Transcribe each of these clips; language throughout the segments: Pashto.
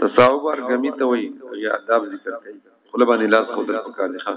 تصاوب ارګمی ته وی یا آداب ذکر کوي خپل باندې لاس خو در پکار دي خان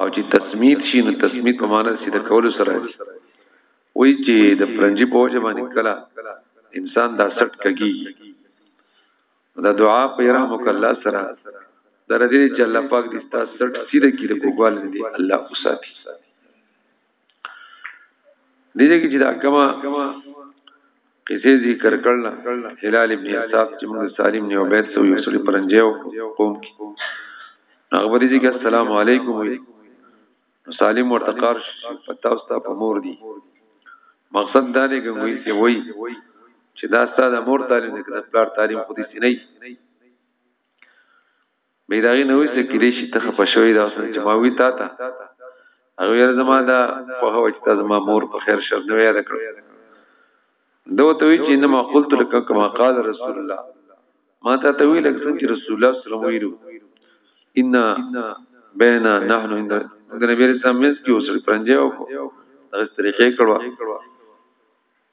او چې تسمید شي نو تسمید په معنی سي د کول سره وي چې د پرنجي په وجه باندې کلا انسان دا سټ کږي دا دعا په رحم وکړه سره درته چې الله پاک دې تاسو سټ سیده کې د کوګوال دې الله وساتي دې دې کې چې دا کما قصې ذکر کړل هلال ابن اصحاب چې موږ سالم نیو بیت سو یو سړي پرنجیو قوم کې هغه ورې دې کې السلام علیکم سالم ورتقار پتاو ستا په مور دی مقصد دا دی چې وایي چې وایي چې دا ستا د مور تعلیم دی که د پلار تعلیم خو دې سینې به دا غي نه وسه کې دې شي ته خپه شوې دا سن چې ما وی تا ته هغه یې زما دا په هو چې تا زما مور په خیر شر نه ویل کړ دوه ته وی چې نه ما قلت لك كما قال رسول الله ما ته ته ویل چې رسول الله صلی الله علیه وسلم ان بینا نحن عند د نبی رسول الله مز کې اوسړي پرنجه او دغه طریقې کړو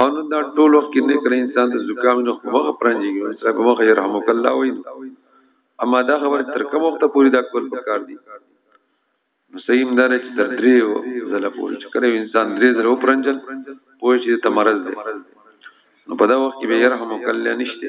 او نو دا ټول وخت کې نه کړی انسان ته زکام نه خو مخ پرانځيږي صاحب مخ يرحمک الله وای اما دا خبر تر کوم وخت پورې دا کول پکار دي نو صحیح مدار چې تر درې زله پورې چې کړو انسان درې زله پرانځل پوه شي ته مرز دی نو په دا وخت کې به يرحمک الله نشته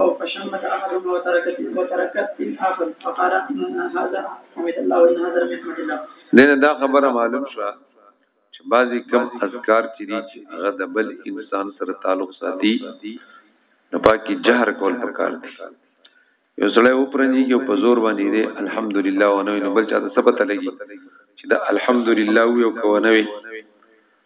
او فشمت احد وتركت وتركت الاخر فقال ان هذا حمد الله وان هذا لم يحمد الله دنه دا خبره معلوم شو چې بعضی کم اذکار چې دي چې هغه د بل انسان سره تعلق ساتي نو پاکي جهر کول پکار دي یو سړی و پرنځي کې په زور باندې دی الحمدلله ونه نو بل چا ته ثبت لګي چې دا الحمدلله یو کو نه وي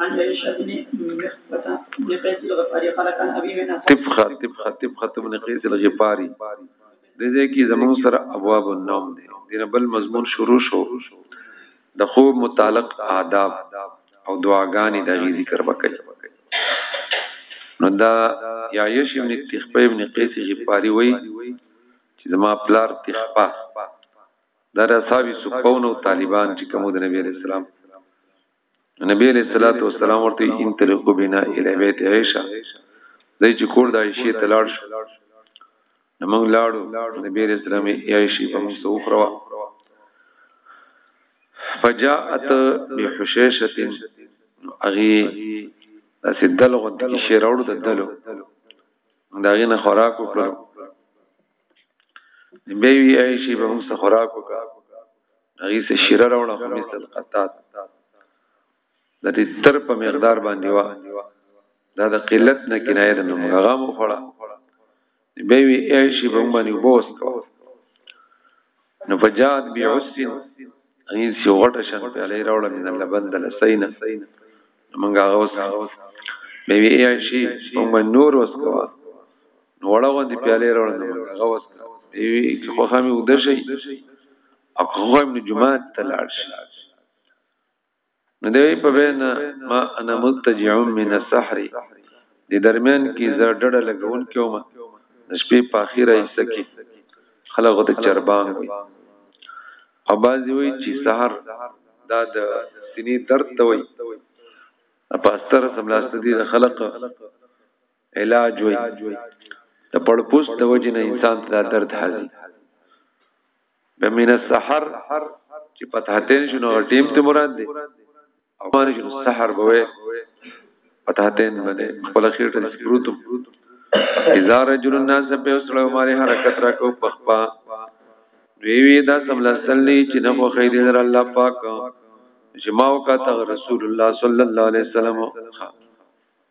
عن عائشة بن مخبتة بن قيس الغفاري قال كان أبي من أصحاب تبخة تبخة تبخة بن قيس الغفاري د دې کې زمون سره ابواب النوم دي دینه بل مضمون شروع شو د خوب متعلق آداب او دعاګانې د غي ذکر وکړي نو دا یعیش ابن تخبه ابن قیس غفاری وای چې زما پلار تخبه دا د اصحاب سپون او طالبان چې کوم د نبی رسول الله نبی علیہ الصلوۃ والسلام ورته ان طریقو بنا الی بیت عائشہ دای چې کور د عائشہ ته لاړ شو موږ لاړو نبی علیہ السلام عائشہ په موږ سو خروا فجاءت بحشیشه اغي سیدل غوند کی شیر اورو ددلو دا غینه خوراک وکړو نبی عائشہ په موږ سو خوراک وکړو هغه سه شیره راوړه خو مثل قطات د دې تر په مقدار باندې وا دا د قلت نه کنایه نه هغه مو خړه به وی ای شی په باندې بوس کو نو فجاد بعسن هیڅ یو غټه شان په لای راوړل من لبن دل سینا موږ هغه اوس به وی شي موږ نور اوس کوو وړه غوندي پیاله راوړل موږ هغه اوس وی چې خو هم ود شي او خو هم جمعه ته لاړ شي نو دوی په بین ما انا متجع من السحر د درمیان کې زړه ډډه لګون کوم د شپې په اخیره حصہ کې خلغه د چربان وي او بعضی وی چې سحر دا د سینې درد ته وی په استر سملاسته دي د خلق علاج وی د پړپوس د وجې نه انسان ته درد حاضر بمن السحر چې پتهتین شنو ټیم ته مراد دی او مارج السحر بوي پتاتین باندې خپل خېټه دې پروتو اذا رجل الناس په وسلو ماري حرکت راکو پخپا وی وی دا سمل سلی چې نه خو خې دې در الله پاک جماو کا ته رسول الله صلی الله علیه وسلم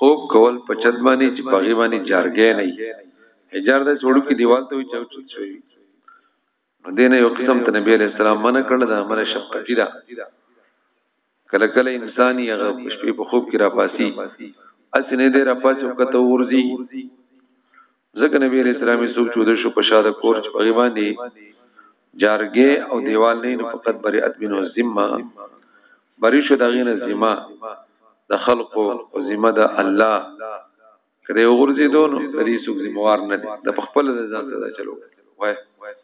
خوب کول په چت باندې چې پاغي باندې جارګې نه وي حجار د جوړو کې دیوال ته وي چوچت شوی دینه یو قسم ته نبی علیہ السلام منع کړل دا امر شفقتی دا کله کله انسان یې هغه شپې په خوب کې را پاسي اسنه دې را پاسي وکته ورزي ځکه نبی علیہ السلام څوک چود شو په شاده کور چې هغه باندې جارګه او دیوال نه نو فقط بری ادمنو ذمہ بری شو دغه نه ذمہ د خلق او ذمہ د الله کړي وګرځي دونو دې څوک ذمہوار نه دي د خپل ځان ته چلو وای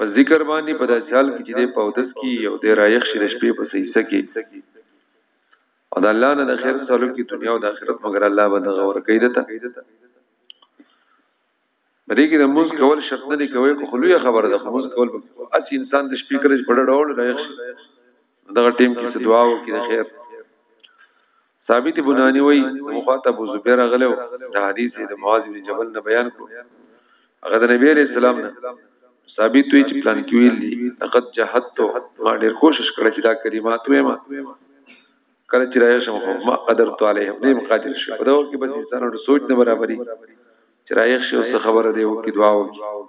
په ذکر باندې په داسې حال کې چې د پاودس کې یو د رایخ شې د شپې په سیسه کې او د الله نه د خیر سره کې دنیا او د آخرت مگر الله به دغه ور کوي دته بلې کې د موز کول شرط نه دی کوي خو لوی خبره ده موز کول اسی انسان د شپې کړي په ډول رایخ دغه ټیم کې دعا او کې خیر ثابت بنانی وای مخاطب ابو زبیر غلو د حدیث د معاذ بن جبل نه بیان کو هغه د نبی علیہ السلام نه ثابت وی چې پلان کې ویل دي لقد جهدت ما ډیر کوشش کړ چې دا کلمات وایم کله چې راځم شم ما قدر تو علیه نه مقادر شو په دا وخت کې بس انسانانو سوچ نه برابرۍ چې راځم شو څه خبره دی او کې دعا وکړي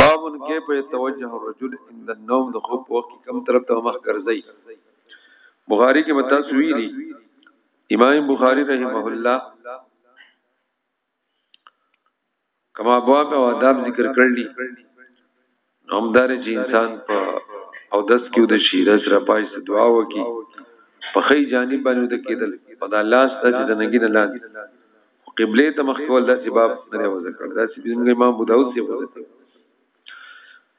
باب کې په توجه الرجل عند النوم د خوب وخت کم طرف ته مخ ګرځي بخاری کې متا سوی دي امام بخاری رحمه الله کما ابواب او آداب ذکر کړل دي همدار چې انسان په او دس کې د شي د سره پای څخه دعا وکي په خی جانب باندې د کېدل په د الله ستاسو د نګي نه لاندې قبله ته مخ کول د سبب نه و ذکر دا چې موږ امام ابو داود څخه وځي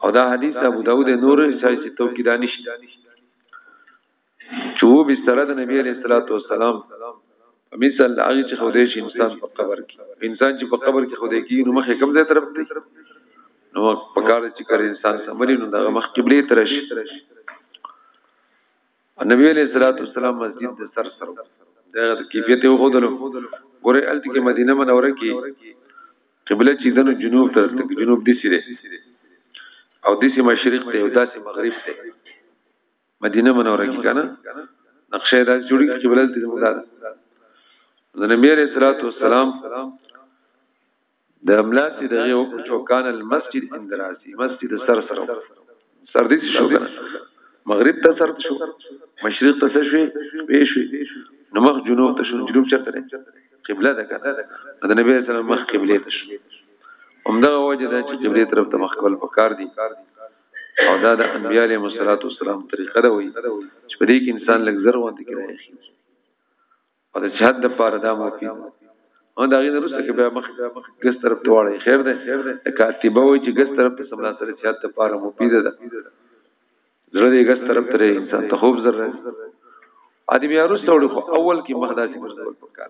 او دا حدیث ابو داود نور صحیح ستو کې دانش چې و بستر د نبی علیه الصلاۃ والسلام مثال هغه چې خدای شي انسان په قبر کې انسان چې په قبر کې خدای کې نو مخه کم ځای طرف دی نو په کار چې کړ انسان سمري نو دا مخ قبله تر شي نبی علیہ الصلوۃ والسلام مسجد د سر سر دا کیفیت یو خودلو ګوره الته کې مدینه منوره کې قبله چې دنو جنوب ته جنوب دي سره او دسی مشرق ته او داسې مغرب ته مدینه منوره کې کنه نقشه دا جوړی چې بلل دې موږ د نبی عليه الصلاه والسلام د املاک د یو چوکان المسجد اندراسي مسجد سر سر سر دې شو کنه مغرب ته سر شو مشرق ته سر شو به شو نو مخ جنوب ته شو جنوب چرته قبله ده کنه د نبی عليه السلام مخ قبله ته شو همدغه وجه ده چې قبله طرف ته مخ کول پکار دي او دا د انبیاء علیهم السلام طریقه ده وي چې په دې کې انسان لږ زر وانت کې راځي او د جهاد د پاره دا مفید او دا غیر وروسته کې بیا مخ ګس طرف ته واړی خیر ده کاتبه وي چې ګس طرف ته سملا سره جهاد د پاره مفید ده زړه دې ګس طرف ته انسان ته خوب زر راځي ادي بیا وروسته وړو اول کې مخداسي ګرځول پکار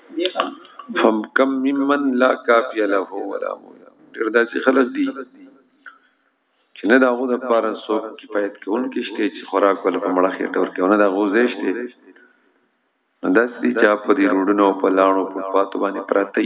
فم کم ممن لا کافی له ولا مولا ډیر داسې خلک دي چې نه دا غو د پاره سو کفایت کوونکې شته چې خوراک ول په مړه خېټه ورکه نه دا غو زېشته داسې چا په دې روډونو په لاړو په پاتو باندې پراتی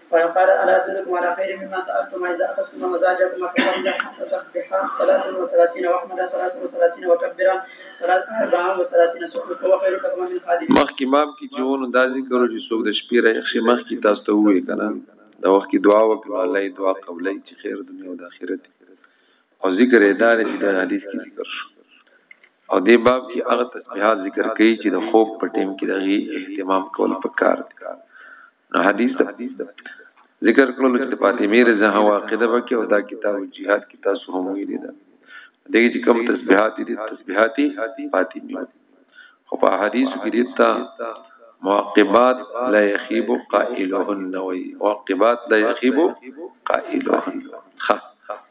فقال الا ادلكم على خير مما سالتم اذا اخذتم مزاجكم فقبل فسبحا 33 واحمد 33 وكبرا 34 سبحان وخير لكم من قادم مخکې باب کې چې ونه دا ذکر چې څوک د شپې راخښي مخکې تاسو ته وې کنه دا وخت کې دعا وکړه الله دعا قبلې چې خیر دنیا او د آخرت او ذکر ادارې چې د حدیث کې ذکر شو او دې باب کې هغه تسبیحات ذکر کړي چې د خوب په ټیم کې دغه اهتمام کول پکار دي نو حدیث دا ذکر کړل چې فاطمه رضی الله عنها عقیده وکي او دا کتاب جهاد کې تاسو هم ویلي دا دغه چې کوم تسبیحات دي تسبیحاتي فاطمه خو په حدیث کې دیتا معقبات لا يخيب قائلهن وي معقبات لا يخيب قائلهن خ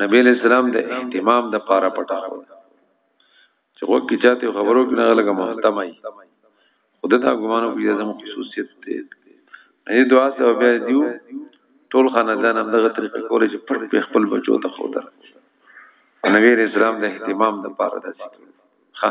نبی علیہ السلام د اهتمام د پاره پټه خو چې وګ کی چاته خبرو کې نه لګه مهتمای خود دا ګمانو کې زمو خصوصیت دی نه دعا سره بیا دیو ټول خاندان هم دغه طریقې کولې چې پټ په خپل بچو ته خو دا نبی علیہ السلام د اهتمام د پاره داسې ها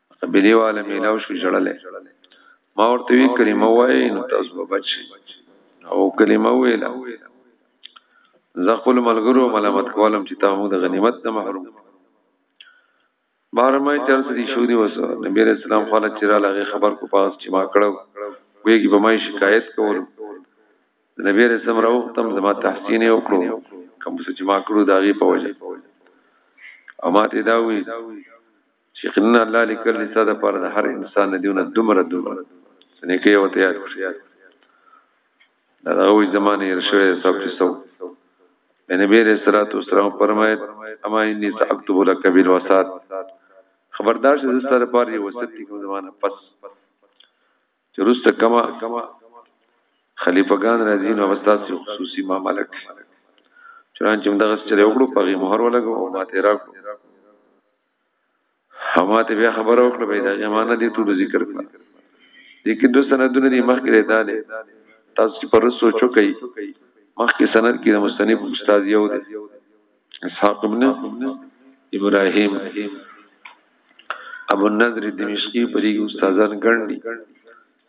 قبيله والا ميلاو شو جړلې ما ورته وی کلمه وای نو تاسو به بچ او کلمه ویلا زه خپل ملګرو ملامت کولم چې تاسو د غنیمت نه محروم بار مې چل سړي شو دی وسو نبی رسول الله خپل چیرې لغه خبر کو پاس چې ما کړو ویږي به ما شکایت کول نبی رسول الله راو تم زما تحسین وکړو کوم څه چې ما کړو دا غي په وجه او ما ته دا وی شیخنا الله لیکل دي ساده پر د هر انسان دیونه دومره دومره څنګه کې وته یاد کړی دا غوي زمانه یې شوی سب چې سو نبی رسول الله والسلام فرمایل اما انی ساكتب لك بالوسات خبردار شه زستا لپاره یو وسط کوم زمانه پس چرسته کما خلیفګان راځي نو وستا خصوصي ما ملک چرانچم دغه چره وګړو په مهر ولګو او ماته راکړو هوا ته بیا خبر وکړه به دا زمانہ دې ټول ذکر کړه دې کې دوه سندونه دي مخکې دا دي تاسو چې پر سوچو کوي مخکې سند کې د مستنیب استاد یو دی اسحاق ابن ابراهیم ابو النضر دمشقی پرې استادان ګڼ دي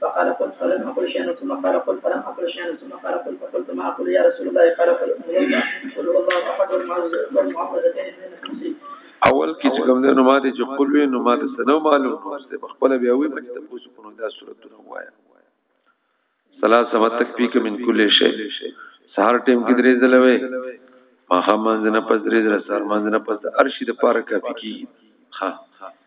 فقال قل فلن أقول شيئا ثم قال قل فلم أقل شيئا ثم قال قل فقلت ما أقول يا رسول الله قال قل قل هو الله أحد والمعوذتين من الكرسي اول کې چې کوم نو ماته چې قل وی نو ماته سنو معلوم نو است په خپل بیا وی مې ته پوسو کو دا صورتونه وایا ثلاث سم تکفیک من کل شی سهار ټیم کې درې ځلوي ما هم منځ نه پس درې ځله سهار منځ نه پس ارشد پار کافی کی ها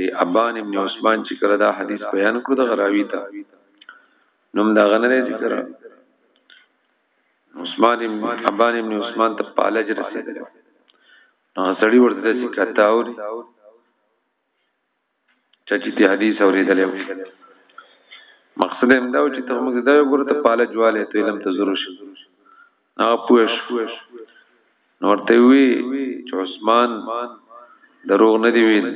دی ابان ابن عثمان چې کړه دا حدیث بیان کړو د غراوی ته نوم دا غنره ذکر عثمان ابن ابان ابن عثمان ته پالج رسیدل نو سړی ورته چې کته اوري چې دې حدیث اوریدل مقصد هم دا چې ته موږ دا وګورته پالج والے ته علم ته ضرور شي هغه پوه شو نو ورته وی چې عثمان دروغ نه دی ویل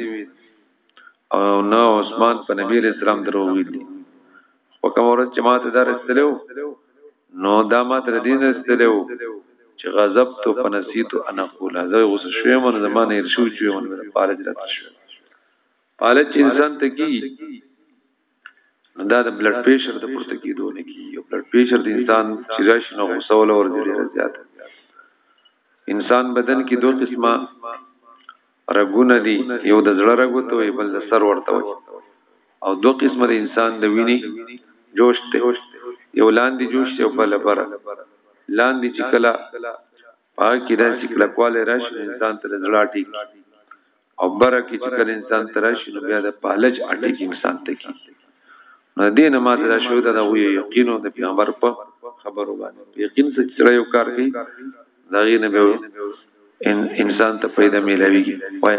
او نه عثمان په نبی اسلام دروغ ویل په کوم ورځ چې ما ته درستلو نو دا ما تر دین استلو چې غضب تو پنسیت انا قول زه غوس شوې مون زمانه شو چې مون پالج رات شو پالج انسان ته کی نو دا د بلډ پریشر د پورته کیدو نه کی یو بلډ پریشر د انسان چې راشي نو غوسه ول ور ډیر زیات انسان بدن کې دوه قسمه رګونه دي یو د زړه رګ ته وي بل د سر ورته وي او دوه قسمه د انسان د ویني جوش ته یو لاندې جوش یو بل بره لاندې چې کله پاکي راشي کلکواله راشي انسان تر زړه ټیک او بره کې چې کله انسان تر راشي نو بیا د پالج اټیک انسان ته کی نو دین ما تر شو دا وی یقینو د پیغمبر په خبرو باندې یقین څه چې یو کار کوي دا غي نه به انسان ته پیدا ملويږي وای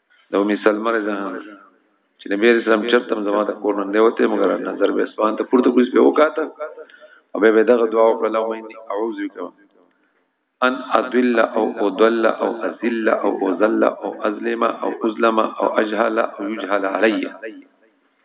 د ام سلمہ رضی الله عنها چې نبی رسول الله چرته زما د کور نه وته مګر نظر به اسمان ته پورته کوي په وکاته او به دغه دعا وکړه لو اني اعوذ بك ان اذل او اضل او اذل او اذل او اظلم او اظلم او اجهل او يجهل علي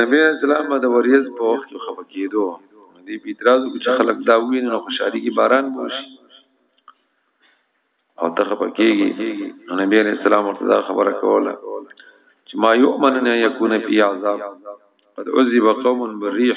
نبی اسلام د وریز په وخت کې خپه کېدو دی په اعتراض کې خلک دا وین نو خوشحالي کې باران بوشي او ته خپه کېږي نبی اسلام ورته دا خبره کوله چې ما یؤمن ان یکون فی عذاب قد عذب قوم بالريح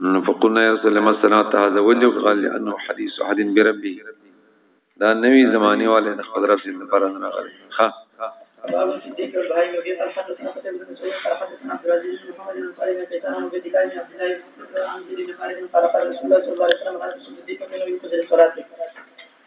نو فقلنا يا رسول الله ما صنعت هذا ولي قال لانه حديث احد بربي دا نوی زماني والے د خپل رب سره پر نه راغلی ها قال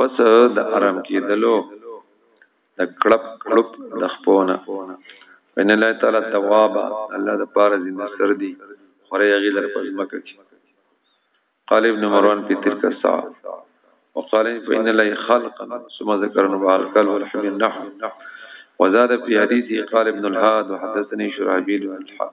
پس د آرام کېدلو د کړپ کړپ د خپونه ان الله تعالی تواب الله د پاره دې نصر دي خوري هغه در پس مکه کی قال ابن مروان په تلک الساعه وقال فإن الله خلق ثم ذكر نبع القلب والحب النحو وزاد في حديثه قال ابن الهاد وحدثني شرابيل الحق